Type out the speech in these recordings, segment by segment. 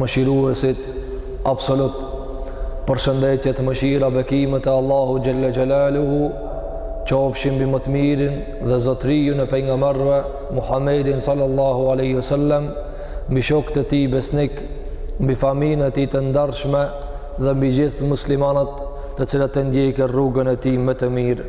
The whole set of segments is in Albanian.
mëshiruesit absolut përshëndetjet mëshira bekimet e Allahut xhel-le xhelaluhu qofshin mbi më të mirin dhe zotëriun e pejgamerëve Muhammedin sallallahu alejhi ve sellem mbi shokët e tij besnikë mbi familjen e tij të ndershme dhe mbi gjithë muslimanët të cilët e ndjekin rrugën e tij më të mirë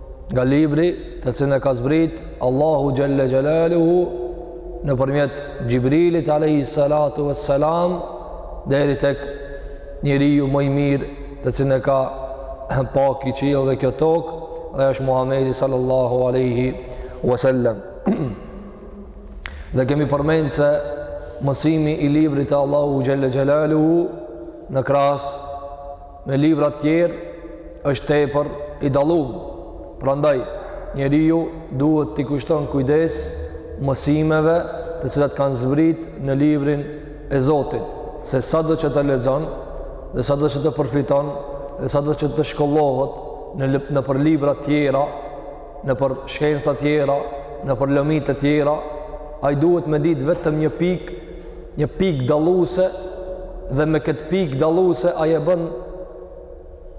nga libri të cilën e ka zbrit Allahu xhel-le xhelaluhu nëpërmjet Xhibrilit alejhi salatu ve selam deri tek njeriu më i mirë të cilën e ka pa ky qiell dhe kjo tokë dhe është Muhammedi Sallallahu Alejhi Vesellem dhe kemi përmend se mësimi i librit të Allahut xhel-le xhelaluhu në kras Me libra të tjerë është tepër i dallum. Prandaj njeriu duhet t'i kushton kujdes mësimeve të cilat kanë zbrit në librin e Zotit, se sado që të lexon dhe sado që të përfiton dhe sado që të shkollohet në nëpër libra të tjera, nëpër shkenca tjera, nëpër lëmi të tjera, ai duhet me ditë vetëm një pikë, një pikë dalluse, dhe me këtë pikë dalluse ai e bën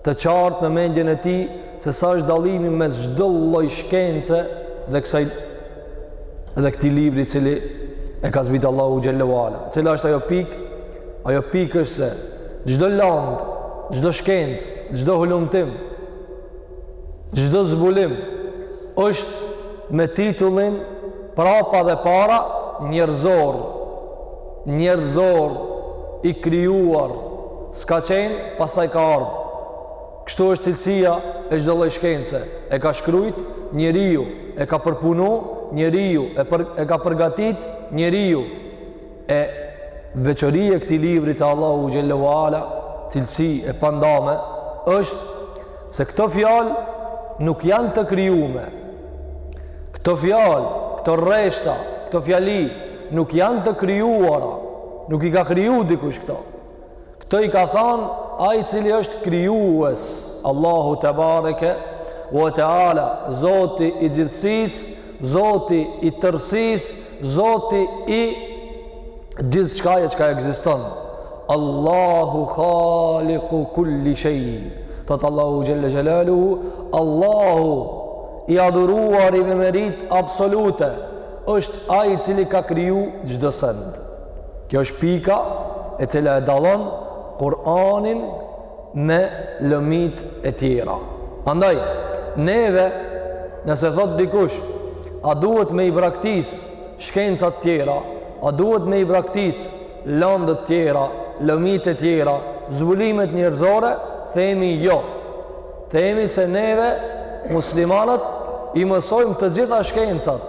të qartë në mendjen e tij, se sa është dallimi mes çdo lloj shkence dhe kësaj dhe këtij libri cili e ka zbritë Allahu xhel-le ve ala. Cila është ajo pikë? Ajo pikë është se çdo landë, çdo shkencë, çdo hulumtim, Çdo zbulim është me titullin prapa dhe para njerëzor. Njerëzor i krijuar s'ka qenë, pastaj ka ardhë. Kështu është cilësia e çdo lloj shkence. E ka shkrujt njeriu, e ka përpunu njeriu, e për, e ka përgatit njeriu. E veçori e këtij libri të Allahut xhel-le ve ala, cilësi e pandame, është se këto fjalë nuk janë të krijume. Këto fjalë, këto rreshta, këto fjali nuk janë të krijuara, nuk i ka kriju dikush këto. Këto i ka thanë ai cili është krijues, Allahu tebareke ue teala, Zoti i gjithësisë, Zoti i tërësisë, Zoti i gjithçkaje çka ekziston. Allahu haliku kul-li shej. Thotë Allahu xhel-le xhelaluhu, Allahu i adhuruari me meritë absolute është ai i cili ka kriju çdo send. Kjo është pika e cila e dallon Kur'anin me lëmit e tjera. Andaj, neve, nëse thotë dikush, a duhet me i braktis shkencat tjera, a duhet me i braktis landët tjera, lëmit e tjera, zbulimet njerëzore, themi jo. Themi se neve, muslimanët, i mësojmë të gjitha shkencat,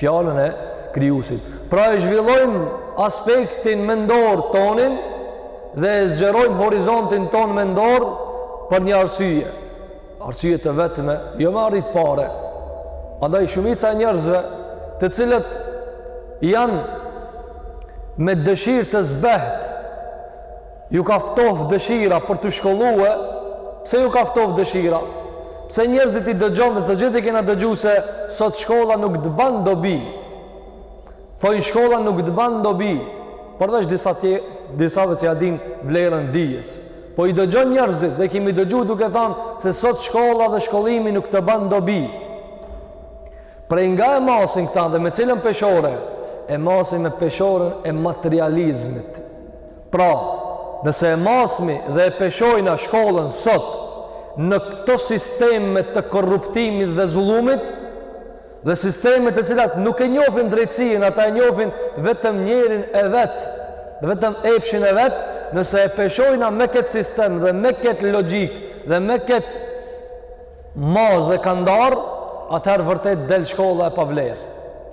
fjalën e krijuesit. Pra e zhvillojmë aspektin mendor tonin dhe e zgjerojmë horizontin tonë mendor për një arsye. Arsye të vetme, jo me arrit pare. Andaj shumica e njerëzve të cilët janë me dëshirë të zbehtë Ju ka ftof dëshira për t'u shkollue, pse ju ka ftof dëshira? Pse njerëzit i dëgjon dhe të gjithë i kena dëgju se sot shkolla nuk të ban dobi. Thojnë shkolla nuk të ban dobi, përveç disa tje, disave që ia dinë vlerën dijes. Po i dëgjon njerëzit dhe kemi dëgju duke thanë se sot shkolla dhe shkollimi nuk të ban dobi. Prej nga e masin këta dhe me cilën peshore, e masin me peshoren e materializmit. Pra, nëse e masmi dhe e peshojna shkollën sot në këto sisteme të korruptimit dhe zullumit, dhe sisteme të cilat nuk e njofin drejtësinë, ata e njofin vetëm njerin e vet, vetëm epshin e vet, nëse e peshojna me këtë sistem dhe me këtë logjikë dhe me këtë masë dhe kandar, atëherë vërtet del shkolla e pavlerë.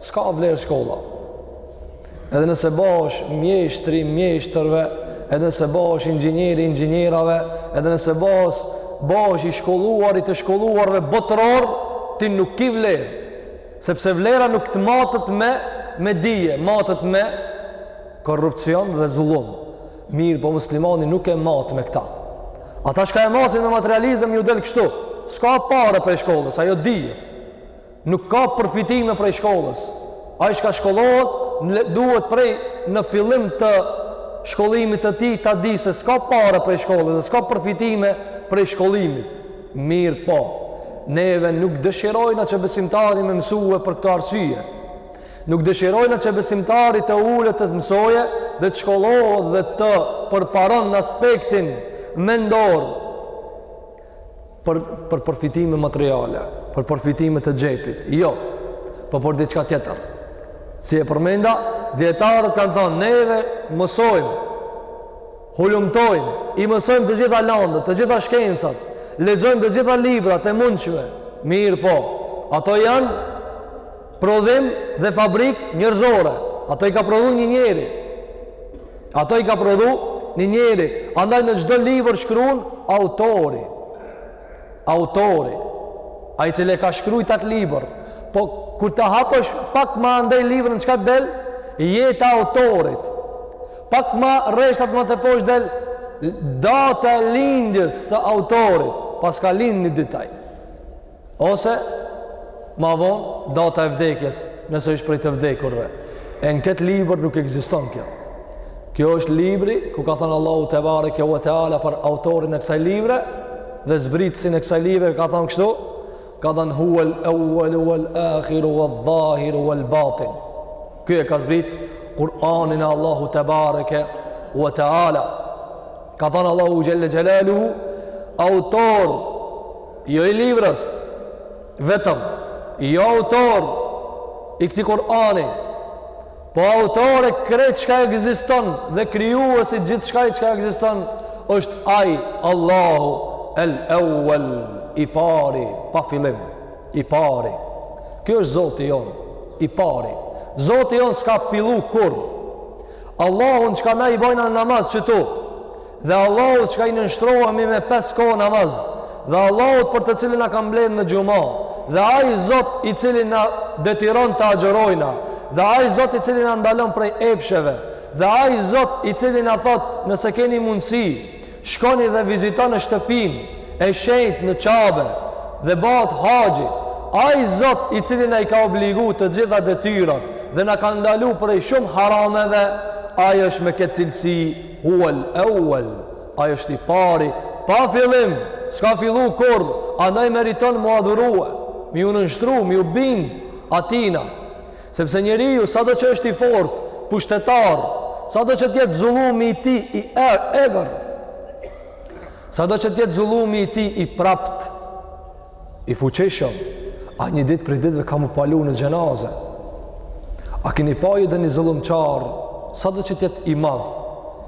S'ka vlerë shkolla. Edhe nëse bahesh mjeshtri i mjeshtërve, edhe nëse bahesh inxhinieri i inxhinierave, edhe nëse ba, bahesh i shkolluari i të shkolluarve botërorë, ti nuk ki vlerë. Sepse vlera nuk të matet me, me dije, matet me korrupcion dhe zullum. Mirëpo muslimani nuk e mat me këta. Ata çka e masin me materializëm ju del kështu. S'ka pare prej shkollës, ajo dihet. Nuk ka përfitime prej shkollës. Ai çka shkollohet, duhet prej në fillim të shkollimit të tij, ta dijë se s'ka pare prej shkollës, s'ka përfitime prej shkollimit. Mirëpo neve nuk dëshirojna që besimtari me mësue për këto arsye. Nuk dëshirojna që besimtari të ulet të mësojë dhe të shkollohet dhe të përparon në aspektin mendor për për përfitime materiale, për përfitime të xhepit. Jo. Po për diçka tjetër. Si e përmenda, dijetarët kanë thanë, neve mësojmë hulumtojmë, i mësojmë të gjitha landët, të gjitha shkencat, lexojmë të gjitha librat e mundshme. Mirëpo, ato janë prodhim dhe fabrikë njerëzore ato i ka prodhu një njeri ato i ka prodhu një njeri andaj në çdo libër shkrun autori autori ai i cili e ka shkru qat libër po kur ta hapësh pak ma andej librin çka të del jeta e autorit pak ma rreshtat ma teposhtë del data e lindjes së autorit paska lind një ditaj ose ma vonë data e vdekjes nëse është prej të vdekurve e në këtë libër nuk ekziston kjo ky është libri ku ka thënë Allahu tebareke ve teala për autorin e kësaj libre dhe zbritësin e kësaj libre ka thënë kështu ka thënë huvel evvelu vel akhiru vedh dhahiru vel batin ky e ka zbrit Kur'anin Allahu tebareke ve teala Ka thënë Allahu Xhelle Xhelaluhu, autor, jo i librës, vetëm, jo autor, i këtij Kur'ani, po autor i krejt çka ekziston, dhe krijuesi i gjithçkaje çka ekziston, është ai, Allahu, el evvel, i pari, pa fillim, i pari. Ky është Zoti jonë, i pari. Zoti jonë s'ka fillu kurrë, Allahun çka na ia bajna në namaz qitu, dhe Allahut çka i nënshtrohemi me pesë kohë namaz, dhe Allahut për të cilin na ka mbledh në xhuma, dhe ai Zot i cili na detyron të agjërojna, dhe ai Zot i cili na ndalon prej epsheve, dhe ai Zot i cili na thotë nëse keni mundësi, Shkoni dhe vizitoni shtëpinë e shenjtë në Qabe dhe bahet haxhi. Ai Zot i cili na i ka obligu të gjitha detyrat dhe na ka ndalu prej shumë harameve, Ai është me këtë cilësi Huwal Awwal, Ai është i pari, pa fillim, s'ka fillu kurrë, andaj meriton m'u adhurue, m'iu nënshtru, m'iu bind Atijna. Sepse njeriu, sado që është i fortë, pushtetar, sado që të jetë zullumi i tij i egër, egër, sado që të jetë zullumi i tij i prapë, i fuqishëm, ai një ditë prej ditëve ka m'u palu në xhenaze. A keni pa ju ndonji zullumqar, sado që të jetë i madh,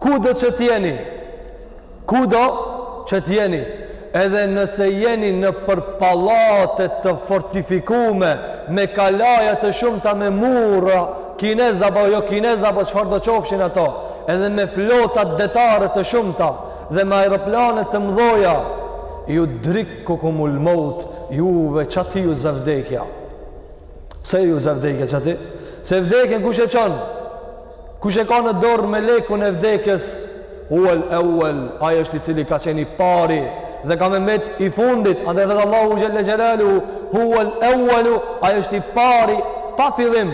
Kudo që të jeni, kudo që të jeni, edhe nëse jeni nëpër pallate të fortifikume, me kalaja të shumta me mura kineze apo jo kineze apo çfarëdo qofshin ato, edhe me flota detare të shumta dhe me aeroplana të mëdha, judrikkumul maut, juve qaty ju zë vdekja. Pse ju zë vdekja qaty? Se vdekjen kush e çon? Kush e ka në dorë melekun e vdekjes, huel euel, ai është i cili ka qenë i pari dhe ka me met i fundit, andaj edhe Allahu xhelle xhelaluhu, huel euelu, ai është i pari pa fillim,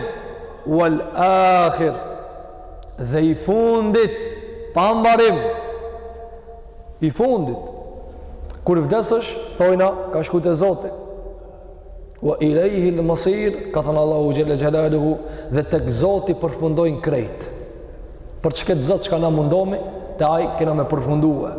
uel akhir, dhe i fundit pa mbarim, i fundit, kur vdesësh, thojna, ka shku te Zoti, wa ilaihi al-masir ka thënë Allahu xhalla xhalaluhu dhe tek Zoti përfundojnë krejt për çket Zot çka na mundomi te ai kena me përfundue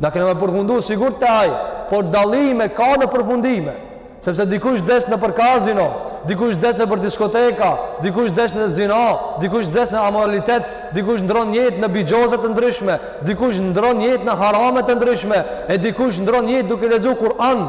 na kena me përfundue sigurt te ai por dallime ka në përfundime sepse dikush des nëpër kazino dikush des nëpër diskoteka dikush des në zina dikush des në amoralitet dikush ndron jetë në bixhoze të ndryshme dikush ndron jetë në harame të ndryshme e dikush ndron jetë duke lexu Kur'an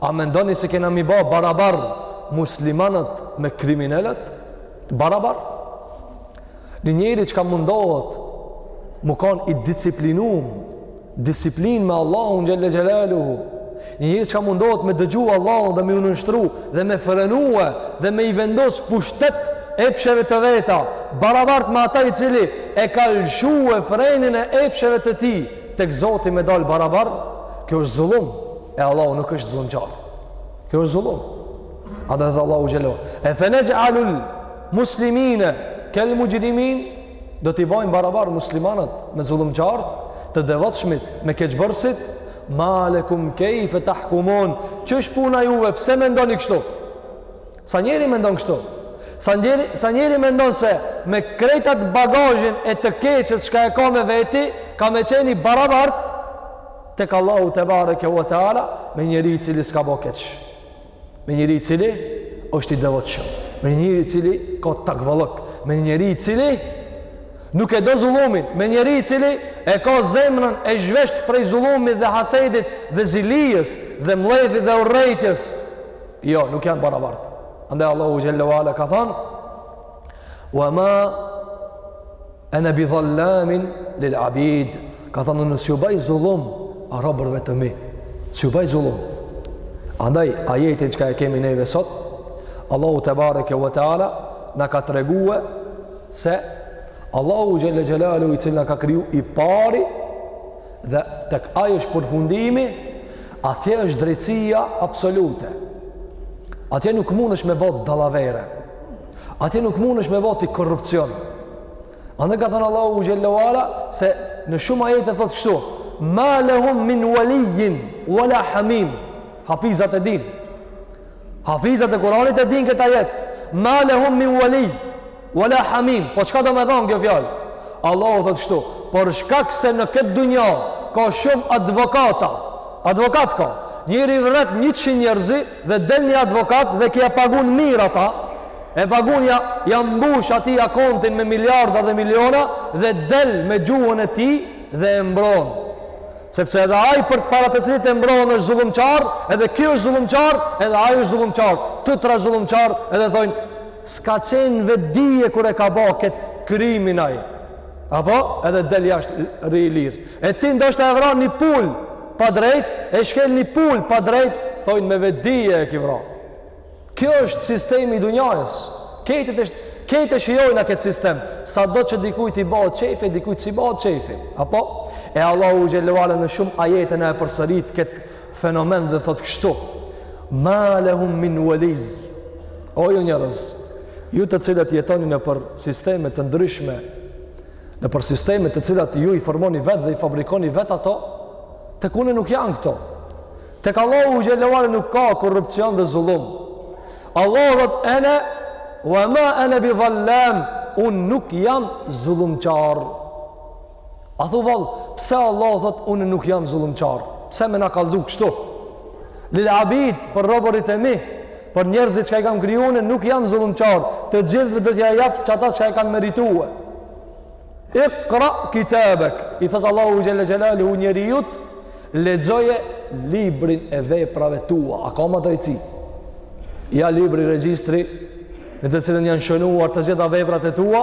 A mendoni se kena mi ba barabar muslimanët me kriminelët? Barabar? Një njeri çka mundohet me kanë i disiplinum, disiplinë me Allahun xhelle xhelaluhu, një njeri çka mundohet me dëgju Allahun dhe me ju nënshtru dhe me frenue dhe me i vendos pushtet epsheve të veta, barabart me ata i cili e ka lëshue frenin e epsheve të tij, tek Zoti me dal barabar, kjo është zullum, e Allahu nuk është zullumqar. Kjo është zullum. Andaj edhe Allahu xhelle. E fenexh'alul muslimine, kel muxhrimin, do t'i bajnë barabar muslimanët me zullumqartë, të devotshmit me keqbërësit, ma lekum kejfe tahkumun, ç'është puna juve, pse mendoni kështu? Sa njeri mendon kështu? Sa njeri, sa njeri mendon se me krejt at bagazhin e të keqës çka e ka me veti, ka me qenë i barabart tek Allahu tebareke ve teala me njeri i cili s'ka bo keq. Me njeri i cili është i devotshëm. Me njeri i cili ka takvallëk. Me njeri i cili nuk e do zullumin. Me njeri i cili e ka zemrën e zhvesht prej zullumit dhe hasedit dhe zilijës dhe mllefit dhe urrejtjes. Jo, nuk janë barabartë. Andaj Allahu xhelle ve ala ka thënë: "Wa ma ana bi dhallamin lil abid." Ka thënë s'ju baj zullum robërve të mi. S'ju baj zullum. Andaj ajetin çka e kemi neve sot, Allahu tebareke ve teala na ka tregue se Allahu xhelle xhelaluhu i cili na ka kriju i pari dhe tek ai është përfundimi, atje është drejtësia absolute. Atje nuk mundesh ti me bo dallavere. Atje nuk mundesh ti me bo ti korrupsion. Andaj ka thënë Allahu xhelle ve ala se në shumë ajete thotë kështu, ma lehum min walijin, wala hamim, hafizat e din. Hafizat e Kuranit e din këtë ajet, ma lehum min walijin, Uala hamim, po çka domethanë kjo fjalë? Allahu thotë kështu, por shkak se në këtë dunja ka shumë advokata, advokat ka, njëri vret njëqind njerëz dhe del një advokat dhe ka e pagun mirë ata, e pagun ja, ja mbush atij akontin me miliarda dhe miliona dhe del me gjuhën e tij dhe e mbron. Sepse edhe ai përpara të cilit e mbron është zullumqar, edhe ky është zullumqar, edhe ai është zullumqar, të tre zullumqarë, edhe thojnë, S'ka qenë në vetëdije kur e ka ba këtë krimin ai. Apo edhe del jashtë rri i lirë. E ti ndoshta e vra një pulë pa drejtë, e shkel një pulë pa drejtë, thojnë me vetëdije e ki vra. Kjo është sistemi i dunjajës. Këtë, këtë e shijojna këtë sistem, sado që dikujt i bahet qejfi, dikujt s'i bahet qejfi. Apo? E Allahu xhelle ue ala në shumë ajete na e përsërit këtë fenomen dhe thotë kështu ma lehum min uelij o ju njerëz ju të cilët jetoni nëpër sisteme të ndryshme nëpër sisteme të cilat ju i formoni vetë dhe i fabrikoni vetë ato tek une nuk janë këto tek Allahu xhelle ue ala nuk ka korrupcion dhe zullum Allahu thotë ene ue ma ene bi dhallam unë nuk jam zullumqar A thu vallë, pse Allah thotë unë nuk jam zullumqar? Pse me na kallzu kështu? Lil abid për robërit e mi, për njerëzit që i kam kriju unë nuk jam zullumqar, të gjithëve do t'ja jap qata çka e kanë merituar. Ikra kitabek, i thotë Allahu xhelle xhelaluhu njeriut, lexoje librin e veprave tua. A ka ma drejtësi? Ja libri regjistri në të cilën janë shënuar të gjitha veprat e tua,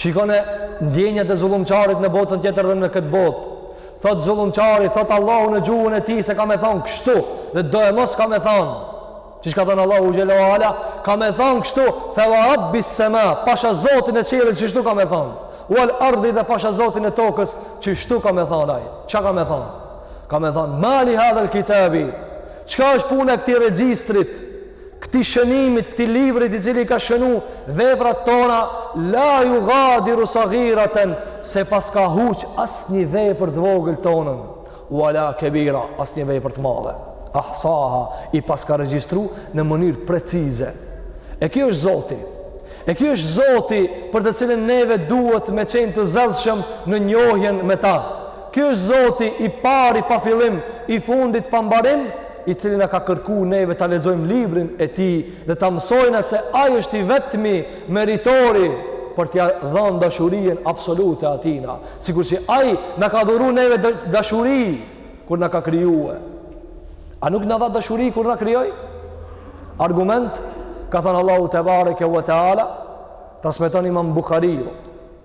Shikone ndjenjat e zullumqarit në botën tjetër dhe në këtë botë. Thotë zullumqari, thotë Allahu në gjuhën e tij se ka me thanë kështu dhe doemos ka me thanë. Qi çka thanë Allahu xhelle ue ala, ka me thanë kështu, fe ue rabbis-sema, pasha zotin e qiellit qështu ka me thanë. Ual ardhi dhe pasha zotin e tokës qështu ka me thanë ai. Çka ka me thanë? Ka me thanë, mali hadhel kitabi, çka është puna e këtij regjistrit, Këtij shënimit, këtij librit i cili i ka shënu veprat tona, la jugadiru sagiraten, s'e paska huq asnjë vepër të vogël tonën, uala kebira, asnjë vepër të madhe. Ahsaha, i paska regjistru në mënyrë precize. E kjo është zoti. E kjo është zoti për të cilin neve duhet me qenë të zellshëm në njohjen me ta. Ky është Zoti i pari pa fillim, i fundit pa mbarim, i cili na ka kërku neve ta lexojmë librin e tij dhe ta mësojna se ai është i vetmi meritori për t'ia dhënë dashurinë absolute atijna, sikurse ai na ka dhuru neve dashuri kur na ka krijuar. A nuk na dha dashuri kur na krijoi? Argument ka thënë Allahu tebareke ve teala, transmeton Imam Buhariu,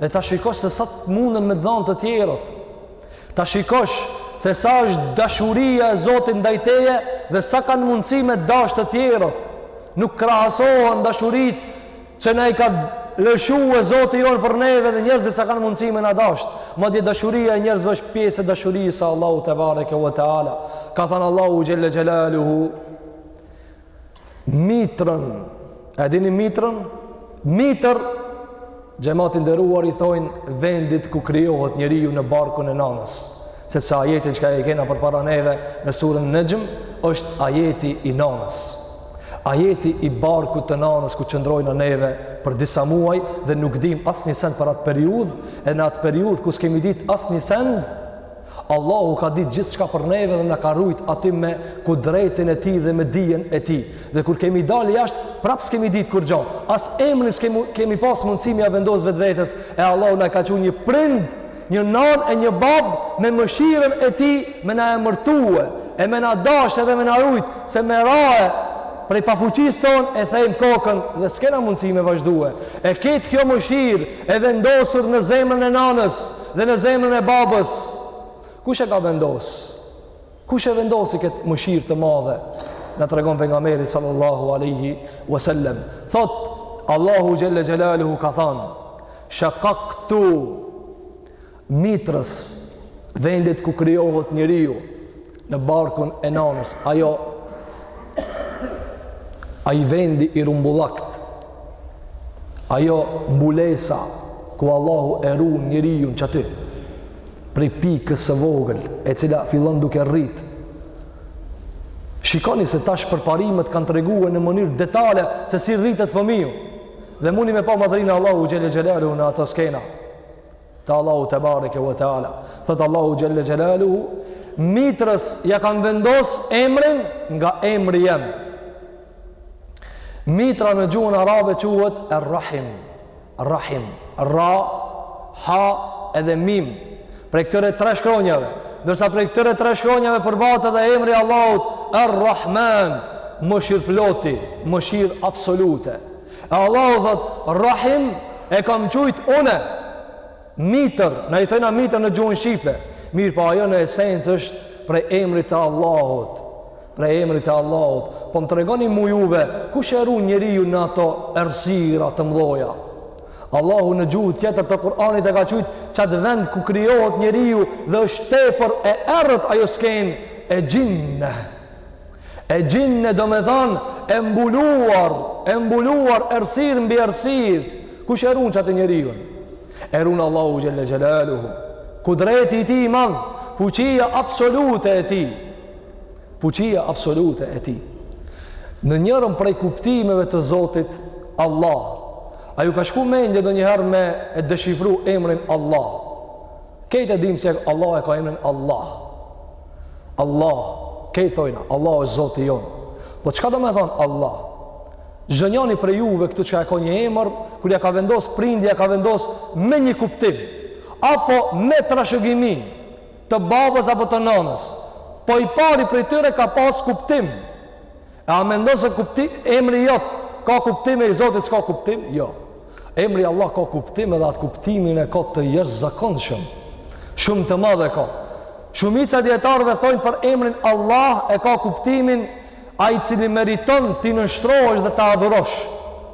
dhe ta shikosh se sa të mundën me dhanë të tjerët, ta shikosh se sa është dashuria e Zotit ndaj teje dhe sa kanë mundësi me dashtë të tjerët. Nuk krahasohen dashuritë që na i ka lëshue Zoti jonë për neve dhe njerëzit sa kanë mundësi me na dashtë. Madje dashuria e njerëzve është pjesë e dashurisë së Allahu tebareke ve teala. Ka thënë Allahu xhelle xhelaluhu, Mitrën. E dini mitrën? Mitër, xhemat i nderuar i thojnë vendit ku krijohet njeriu në barkun e nanës. Sepse ajeti çka e kena përpara neve në surën Nexhm, është ajeti i nanës. Ajeti i barkut të nanës ku qëndrojna neve për disa muaj dhe nuk dimë asnjë send për atë periudhë, e në atë periudhë ku s'kemi ditë asnjë send, Allahu ka ditë gjithçka për neve dhe na ka rujt aty me kudretin e tij dhe me dijen e tij. Dhe kur kemi dalë jashtë, prapë s'kemi ditë kurgjo. As emrin s'kemi pas mundësi m'ia vendosë vetvetes e Allahu na ka çu një prind, një nanë e një babë me mëshirën e tij me na emërtue e me na dashë edhe me na rujt se me rae prej pafuqisë tonë e thejmë kokën dhe s'kena mundësi me vazhdue. E krejt kjo mëshirë e vendosur në zemrën e nanës, Dhe në zemrën e babës, kush e ka vendos? Kush e vendosi këtë mëshirë të madhe? Na tregon Pejgamberi sallallahu aleyhi wasallem. Thot, Allahu xhelle xhelaluhu ka thanë, shekaktu mitrës, vendit ku krijohet njeriu, në barkun e nanës, ajo, ai vendi i rumbullakt, ajo mbulesa, ku Allahu e run njeriun qaty, prej pikës së vogël, e cila fillon duke u rrit, shikoni se tash përparimet kanë tregue në mënyrë detale, se si rritet fëmiju, dhe muni me pa madhërinë e Allahut xhelle xhelaluhu në ato skena, të Allahu tebareke ve teala. Thot Allahu xhelle xhelaluhu, mitrës ja kam vendos emrin nga emri jem. Mitra në gjuhën arabe quhet Er-Rahim. Rahim, Ra, Ha edhe Mim. Prej këtyre tre shkronjave, ndërsa prej këtyre tre shkronjave përbahet edhe emri i Allahut Ar-Rahman, Mëshirëploti, mëshirë absolute. E Allahu thotë, Rahim e kam qujt une. Mitër, na i thojna mitër në gjuhën shqipe. Mirëpo ajo në esencë është prej emrit të Allahut. Prej emrit të Allahut. Po më tregoni mu ju, kush e run njeriun në ato errësira të mdhaja? Allahu në gjuhë tjetër të Kur'anit e ka qujt qatë vend ku krijohet njeriu dhe është tepër e errët ajo skenë exhinne. Exhinne domethanë e mbuluar, e mbuluar errësirë mbi errësirë. Kush e run qatë njeriun? E run Allahu Xhel-le Xhelaluhu. Kudreti i tij i madhë, fuqia absolute e tij. Fuqia absolute e tij. Në njërën prej kuptimeve të Zotit Allah, a ju ka shku mendja ndonjëherë me e deshifru emrin Allah? Krejt e dimë se Allah e ka emrin Allah. Allah. Allah, krejt thojna, Allah është zoti jonë. Po çka domethonë Allah? Çdonjani prej juve këtu çka e ka një emër, kur ia ka vendos prindi, ia ka vendos me një kuptim, apo me trashëgimi të babës apo të nanës. Po i pari prej tyre ka pas kuptim. E a mendon se kuptim, emri jot, ka kuptim e i zotit s'ka kuptim? Jo. Emri Allah ka kuptim edhe atë kuptimin e ka të jashtëzakonshëm. Shumë të madh e ka. Shumica e dijetarëve thojnë për emrin Allah e ka kuptimin ai i cili meriton t'i nënshtrohesh dhe ta adhurosh.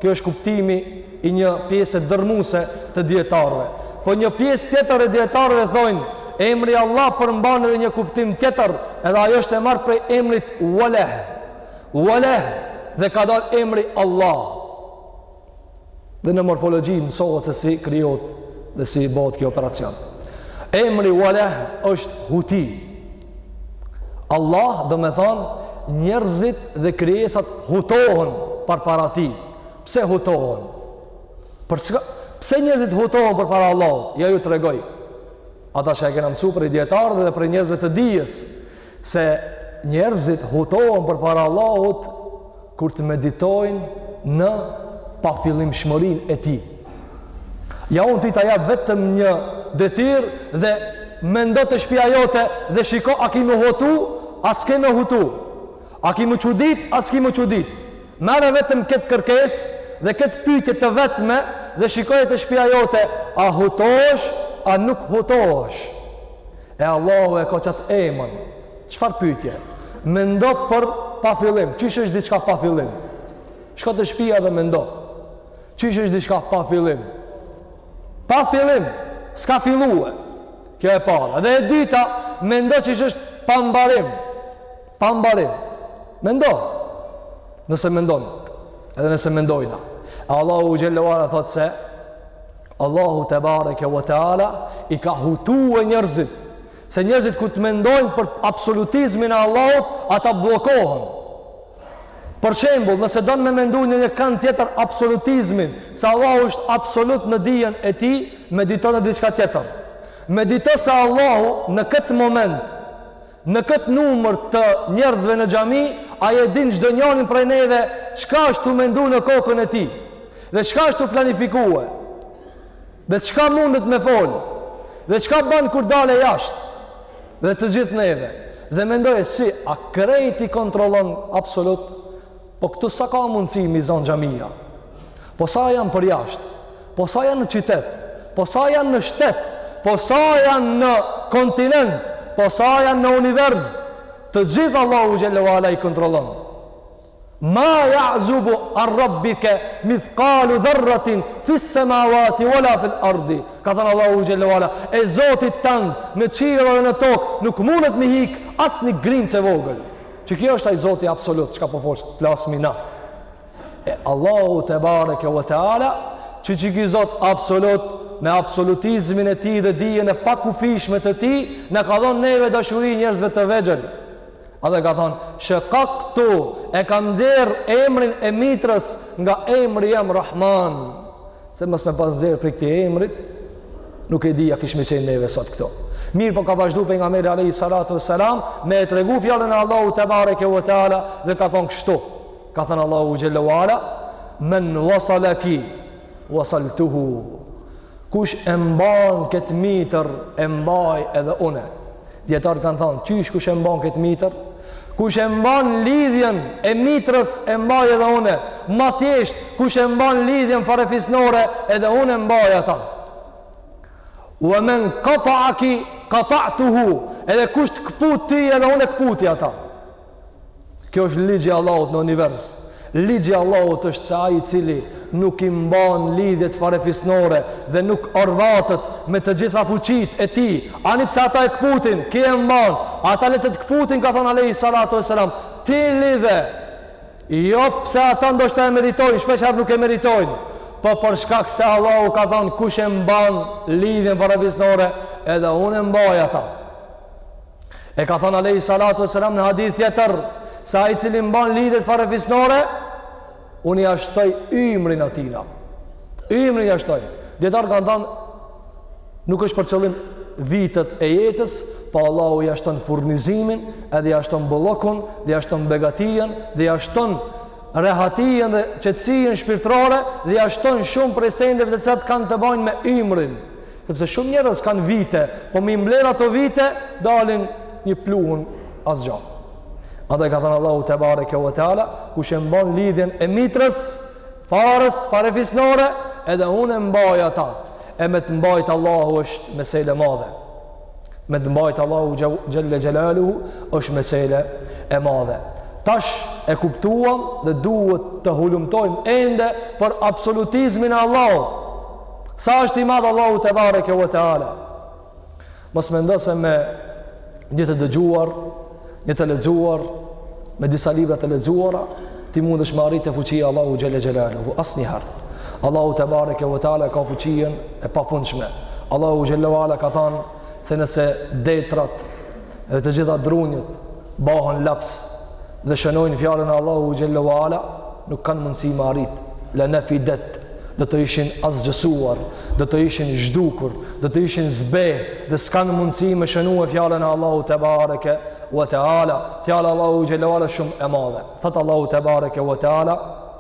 Kjo është kuptimi i një pjese dërrmuese të dijetarëve. Po një pjesë tjetër e dijetarëve thojnë emri Allah përmban edhe një kuptim tjetër edhe ajo është e marrë prej emrit Waleh. Waleh dhe ka dalë emri Allah. Dhe në morfologji mësohet se si krijohet dhe si bëhet kjo operacion. Emri Waleh është huti. Allah domethonë njerëzit dhe krijesat hutohen përpara tij. Pse hutohen? Për çka, pse njerëzit hutohen përpara Allahut? Ja ju tregoj. Ata që e kena mësu prej dijetarëve dhe prej njerëzve të dijes. Se njerëzit hutohen përpara Allahut kur të meditojnë në pafillimshmërinë e Tij. Ja unë ti ta jap vetëm një detyrë dhe mendo te shpia jote dhe shiko a ki me u hutu, a s'ki me u hutu. A ki me u çudit, a s'ki me u çudit. Merre vetëm këtë kërkesë dhe këtë pytje të vetme dhe shikoje te shpia jote a hutohesh, a nuk hutohesh. E Allahu e ka qatë emën. Çfarë pytje? Mendo për pa fillim. Qysh është diçka pa fillim? Shko te shpia dhe mendo. Qysh është diçka pa fillim? Pa fillim. S'ka fillue. Kjo e para. Dhe e dyta, mendo qysh është pa mbarim. Pa mbarim. Mendo. Nëse mendon. Edhe nëse mendojna. E Allahu xhelle ue ala thot se Allahu tebareke ue teala i ka hutue njerëzit. Se njerëzit kur të mendojnë për absolutizmin e Allahut, ata bllokohen. Për shembull, nëse don me mendu në një kand tjetër absolutizmin, se Allahu është absolut në dijen e tij, medito në diçka tjetër. Medito se Allahu në këtë moment Në këtë numër të njerëzve në xhami, ai e din çdonjërin prej neve çka është tu mendu në kokën e tij dhe çka është tu planifikue dhe çka mundet me fol dhe çka bën kur del jashtë dhe të gjithë neve dhe mendoje si ai krejt i kontrollon absolut Po këtu sa ka mundësi mi zanë xhamia? Po sa janë përjashtë? Po sa janë në qytet? Po sa janë në shtet? Po sa janë në kontinent? Po sa janë në univers? Të gjithë Allahu xhelle ue ala i kontrollon. Ma jazubu an rabbike mithkalu dherratin fis semavati ue la fil ardi. Ka thënë Allahu xhelle ue ala, e Zotit tënd në qiell dhe në tokë nuk mundet mi hikë as një grimcë e vogël. Që kjo është ai Zoti absolut, çka po fo, flasmi na. E Allahu tebareke ve teala, që qeky Zot absolut me absolutizmin e tij dhe dijen e pakufishme të tij, na ka dhënë neve dashuri njerëzve të vegjël. Ai dhe ka thonë, sheh, këtu e kam nxjerrë emrin e mitrës nga emri jem Rahman. Se mos me pas nxjerrë prej këtij emrit, nuk e di a kishmi qenë neve sot këtu. Mirëpo ka vazhdu Pejgamberi alejhi salatu ue selam me e tregu fjalën e Allahut tebareke ue teala dhe ka thonë kështu. Ka thënë Allahu xhelle ue ala, men wasalaki, wasaltuhu. Kush e mban këtë mitër, e mbaj edhe une. Dijetarët kanë thonë, qysh kush e mban këtë mitër? Kush e mban lidhjen e mitrës e mbaj edhe une? Ma thjesht, kush e mban lidhjen farefisnore edhe une e mbaj ata? Ue men kataaki, katatuhu, edhe kush të këput ti edhe une e këputi ata? Ky është ligji i Allahut në univers. Ligji i Allahut është se ai i cili nuk i mban lidhjet farefisnore dhe nuk orvatet me të gjitha fuqitë e tij, ani pse ata e këputin, ti e mban, ata le të të këputin, ka thonë alejhi salatu ue selam, ti lidhe, jo pse ata ndoshta e meritojnë, shpeshherë nuk e meritojnë, po për shkak se Allahu ka thonë kush e mban lidhjen farefisnore, edhe unë e mbaj ata. E ka thënë Alehi Salatu e Selam në hadith tjetër, se ai i cili mban lidhjet farefisnore, unë ia shtoj ymrin atina. Ymrin ia shtoj. Dijetarë kanë thënë, nuk është për qëllim vitet e jetës, po Allahu ia shton furnizimin, edhe ia shton bollëkun, dhe ia shton begatien, dhe ia shton rehatien dhe qetësien shpirtërore, dhe ia shton shumë prej sendeve të cilat kanë të bajnë me ymrin. Sepse shumë njerëz kanë vite, po me i mbledh ato vite, dalin një pluhun asgjë. Andaj ka thënë Allahu tebareke ve teala, kush e mban lidhjen e mitrës, farës, farefisnore, edhe unë e mbaj ata. E me të mbajt Allahu është mesele e madhe. Me të mbajt Allahu xhelle xhelaluhu është mesele e madhe. Tash e kuptuam dhe duhet të hulumtojmë ende për absolutizmin e Allahut. Sa është i madh Allahu tebareke ve teala. Mos mendo se me një të dëgjuar, një të lexuar, me disa libra të lexuara, ti mundesh me arritë fuqinë e Allahut xhelle xhelaluhu. Asnjëherë. Allahu tebareke ve teala ka fuqinë e pafundshme. Allahu xhelle ve ala ka thënë se nëse detrat dhe të gjitha drunjët bahën laps dhe shënojnë fjalën e Allahut xhelle ve ala nuk kanë mundësi me arritë le nefidet dhe të ishin asgjësuar dhe të ishin zhdukur dhe të ishin zbeh dhe s'kanë mundësi me shënue fjalën e Allahut tebareke ve teala fjala e Allahut xhelle ve ala shumë e madhe thotë Allahu tebareke ve teala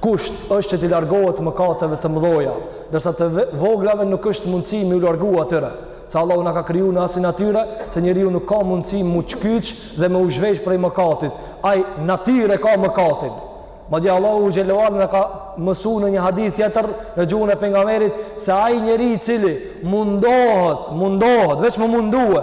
Kusht është që t'i largohet mëkateve të mëdha, ndërsa të voglave nuk është mundësi me u largu atyre, se Allahu na ka kriju në asi natyre, se njeriu nuk ka mundësi m'u çkyç dhe me u zhvesh prej mëkatit. Ai natyrë ka mëkatin. Madje Allahu xhelalu na ka mësu në një hadith tjetër në gjuhën e pejgamberit se ai njeri i cili mundohet, mundohet, veç me u mundue,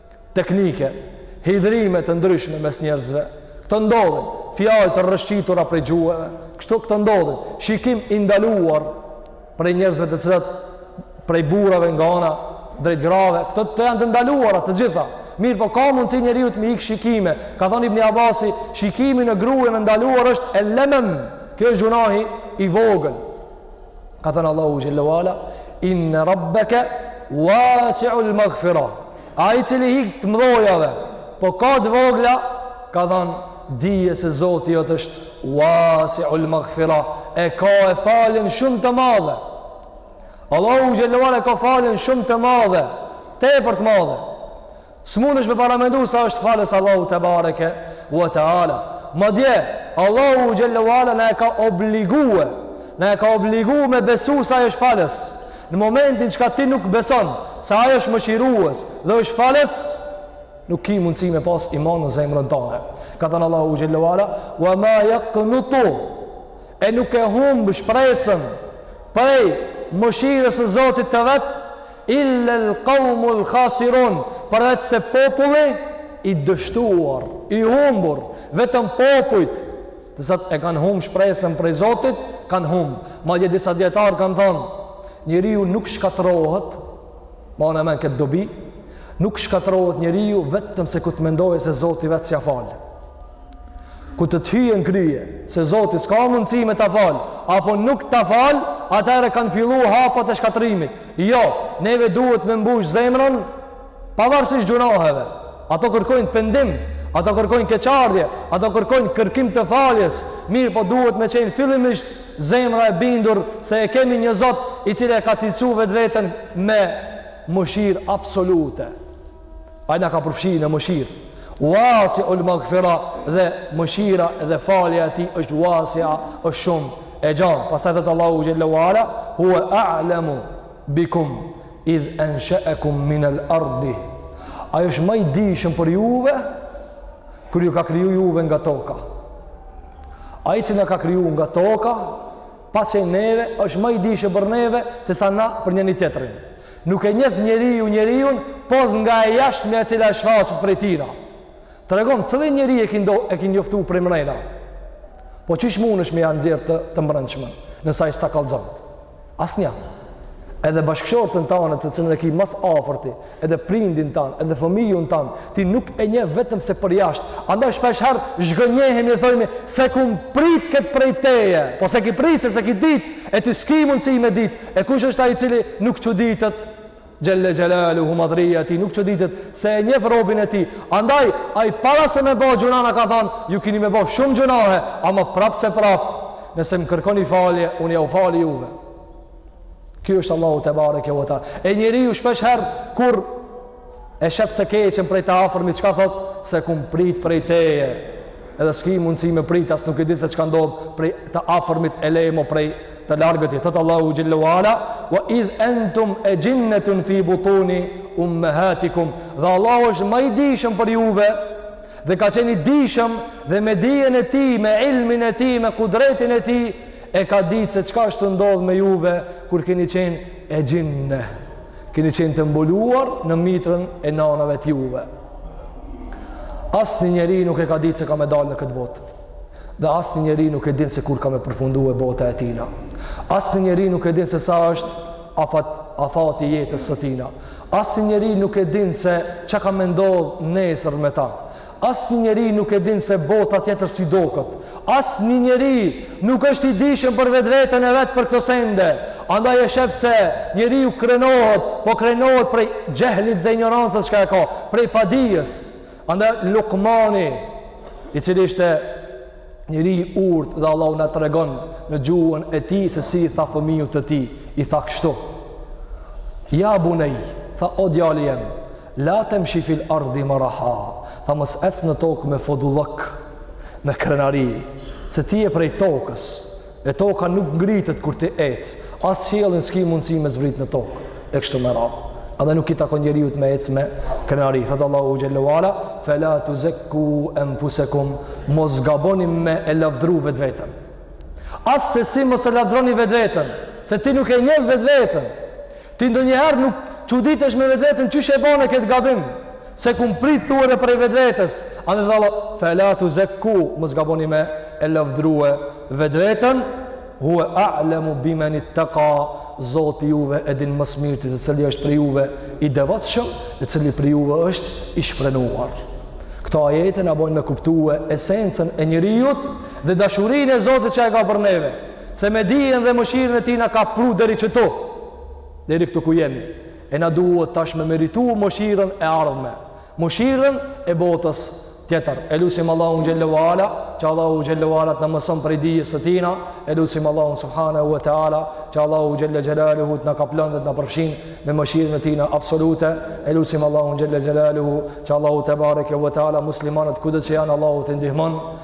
teknike, hidhrime të ndryshme mes njerëzve, këto ndodhin, fjalë të rrëshqitura prej gjuhëve, kështu këto ndodhin, shikim i ndaluar prej njerëzve të cilat prej burrave nga ana drejt grave, këto të janë të ndaluara të gjitha. Mirëpo ka mundësi njeriut me i ik shikime. Ka thënë Ibn Abasi, shikimi në gruen e ndaluar është el-lemem. Kjo është gjunahi i vogël. Ka thënë Allahu xhelle ve ala, "Inne rabbeke wasi'ul maghfira." Ai i cili i hik të mëdhojave, po ka të vogla, ka thënë dije se Zoti jot është wasi'ul maghfira, e ka faljen shumë të madhe. Allahu xhelle ve ala e ka faljen shumë të madhe, tepër të madhe. S'munesh me paramendu sa është falës Allahu tebareke ue teala. Madje, Allahu xhel-le ue ala na e ka obligue, na e ka obligue me besu se ai është falës. Në momentin çka ti nuk beson, se ai është mëshirues dhe është falës, nuk ki mundësi me pas iman në zemrën tane. Ka thanë Allahu xhel-le ue ala, ue ma jaknetu, e nuk e humb shpresën prej mëshirës së Zotit të vet, Illa al-qawmu al-khasirun, përveçse populli i dështuar, i humbur, vetëm popujt të cilat e kanë humb shpresën prej Zotit, kanë humbë. Madje disa dijetarë kanë thanë, njeriu nuk shkatërrohet, mane n'men këtë dobi, nuk shkatërrohet njeriu vetëm se kur të mendojë se Zoti i vet s'ia fal. Kur të të hyjë në krye se Zoti s'ka mundësi me ta fal, apo nuk ta fal, atëherë kanë fillu hapat e shkatërrimit. Jo, neve duhet me mbush zemrën pavarësisht gjynaheve. Ato kërkojnë pendim, ato kërkojnë keqardhje, ato kërkojnë kërkim të faljes, mirëpo duhet me qenë fillimisht zemra e bindur se e kemi një Zot i cili e ka cilësu vetveten me mëshirë absolute. Ai na ka përfshi në mëshirë. Wasi ul maghfira dhe mëshira dhe falja e tij është wasi'a, është shumë e gjanë. Pastaj thotë Allahu xhel-le ue ala, huwa a'lamu bikum idh ansha'akum min al-ardi. Ai është ma i dijshëm për juve kur ju ka kriju juve nga toka. Ai çi na ka kriju nga toka Paçe neve është ma i dijshëm për neve sesa na për njëni tjetrin. Nuk e njef njeriu njeriun pos nga e jashtmja e cila shfaqet prej tina. Tregom, cillin njeri e ki, do, e ki njoftu prej mrejna. Po qysh munesh me ja nxjerr të, të mbrendshmen, nëse ai s'ta kallëzon. Asnja. Edhe bashkëshorten tane të cilën e ki ma s'afërti, edhe prindin tanë, edhe fëmijun tanë, ti nuk e njeh vetëm se përjashta. Andaj shpesh herë zhgënjehemi e thojmi, s'e kum prit këtë prej teje, po s'e ki prit, se s'e ki dit, e ti s'ki mundësi me dit, e kush është ai i cili nuk çuditet, xhel-le xhelaluhu madhëria e tij, nuk çuditet, se e njef robin e tij. Andaj, ai para se me bo gjynah na ka thanë, ju kini me bo shumë gjynahe, ama prap se prap, nëse më kërkoni falje, unë jau fali juve. Ky është Allahu tebareke ve teala. E njeriu shpesh herë kur e shef të keqen prej të afërmit, çka thotë s'e kum prit prej teje. Edhe s'ki mundësi me prit, as nuk e di se çka ndodh prej të afërmit e le mo prej të largëti thotë Allahu xhel-le ue ala wa idh antum ajinnatun fi butuni ummahatikum dhe Allahu është më i dijshëm për juve dhe ka qenë i dijshëm dhe me dijen e tij me ilmin e tij me kudretin e tij E ka ditë se çka është të ndodhë me juve kur keni qenë exhinne. Keni qenë të mbuluar në mitrën e nanave të juve. Asnjë njeri nuk e ka ditë se ka me dalë në këtë botë. Dhe asnjë njeri nuk e dinë se kur ka me përfundu e bota e tina. Asnjë njeri nuk e dinë se sa është afat, afati jetës së tina. Asnjë njeri nuk e dinë se çka ka me ndodhë nesër me ta. Asnjë njeri nuk e din se bota tjetër si doket. Asnjë njeri nuk është i dijshëm për vetveten e vet për këto sende. Andaj e shef se njeriu krenohet, po krenohet prej xhehlit dhe injorancës çka e ka, prej padijës. Andaj Lukmani, i cili ishte njeri i urtë dhe Allahu na tregon në gjuhën e tij se si i tha fëmijës të tij, i tha kështu: Ja bunej,je, tha o djali jem, La temshi fil ardhi maraha, tha mos ec në tokë me fodullëk, me krenari, se ti je prej tokës, e toka nuk ngritet kur ti ec, as qiellin s'ki mundësi me zbrit në tokë, e kështu me radhë. Andaj nuk i takon njeriut me ec me krenari. Thotë Allahu xhelle ue ala, fela tu zekku emfusekum, mos gaboni me e lavdru vetveten. Assesi mos e lavdroni vetveten, se ti nuk e njef vetveten. Ti ndonjëherë nuk çuditesh me vetveten çysh e bane këtë gabim? S'e kum prit thua edhe prej vetvetes. Andaj tha Allah, "Fela tu zekku, mos gaboni me e lavdrue vetveten, huwa a'lamu biman ittaqa." Zoti juve e din më së miri se cili është prej juve i devotshëm dhe cili prej juve është i shfrenuar. Këto ajete na bojnë me kuptue esencën e njeriut dhe dashurinë e Zotit që e ka për neve. se me dijen dhe mëshirën e tij na ka pru deri qëtu deri këtu ku jemi e na duhet tash me meritu mëshirën e ardhme mëshirën e botës tjetër e lusim Allahun xhelle ue ala që Allahu xhelle ue ala të na mëson prej dijes së tina e lusim Allahun subhanahu wa taala që Allahu xhelle xhelaluhu të na kaplon dhe të na përfshin me mëshirën e tina absolute e lusim Allahun xhelle xhelaluhu që Allahu tebareke wa taala muslimanët kudo që janë Allahu t'i ndihmon